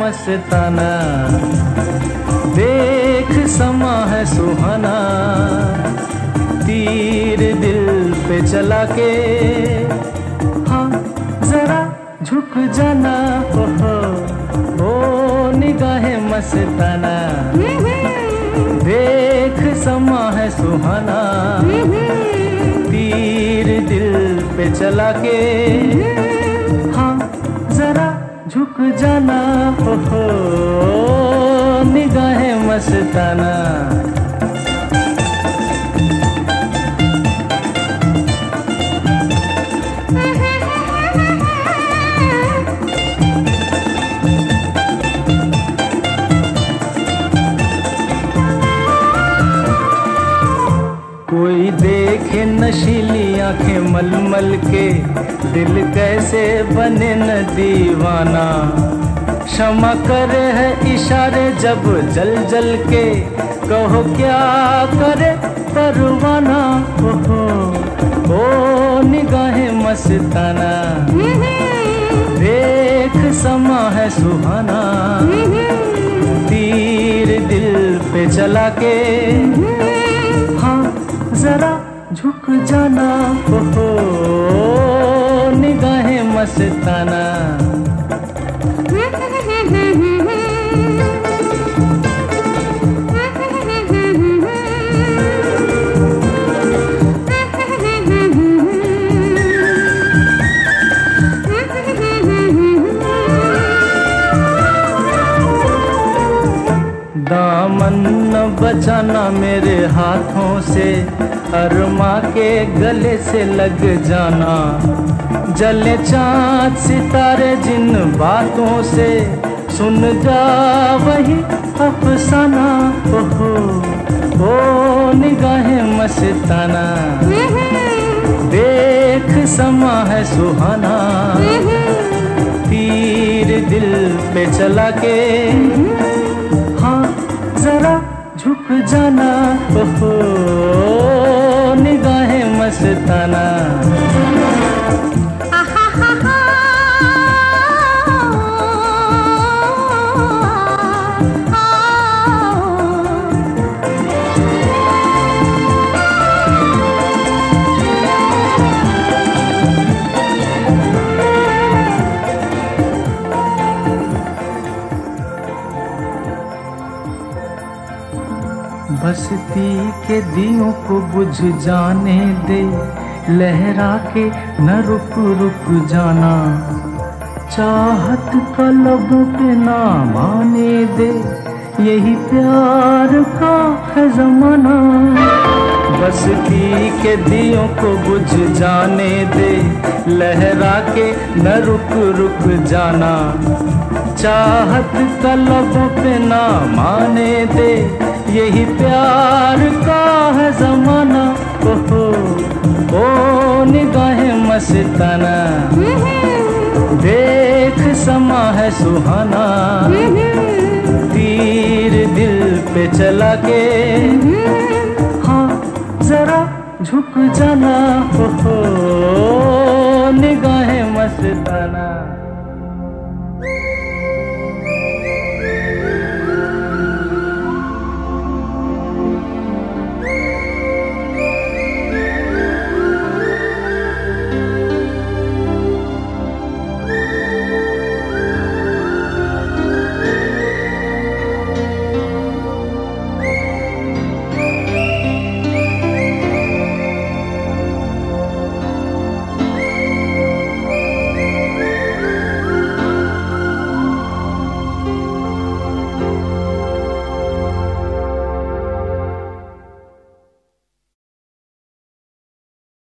मस्ताना। देख समा है सुहाना। तीर दिल पे चला के। हाँ जरा झुक जाना हो हो। ओ निगाहें मस्ताना। देख समा है सुहाना। तीर दिल पे चला के। झुक जाना हो निगाहें मस्ताना। नशीली आँखें मलमल के, दिल कैसे बने न दीवाना। क्षमा करे है इशारे जब जल जल के, कहो क्या करे परवाना ओहो, ओ निगाहें मस्ताना। देख समा है सुहाना। तीर दिल पे चला के झुक जाना हो निगाहें मस्ताना। दामन न बचाना मेरे हाथों से। अरमा के गले से लग जाना। जले चाँद सितारे जिन बातों से। सुन जा वही अफसाना। ओहो ओ निगाहें मस्ताना। देख समा है सुहाना। तीर दिल पे चला के। झुक जाना ओहो निगाहें मस्ताना। बसती के दियों को बुझ जाने दे लहरा के न रुक रुक जाना। चाहत का लबों पे ना माने दे, यही प्यार का है जमाना बसती के दियों को बुझ जाने दे लहरा के न रुक रुक जाना। चाहत का लबों पे ना माने दे यही प्यार का है जमाना। ओहो, ओ निगाहें मस्ताना। देख समा है सुहाना। तीर दिल पे चला के। हाँ जरा झुक जाना। हो निगाहें मस्ताना।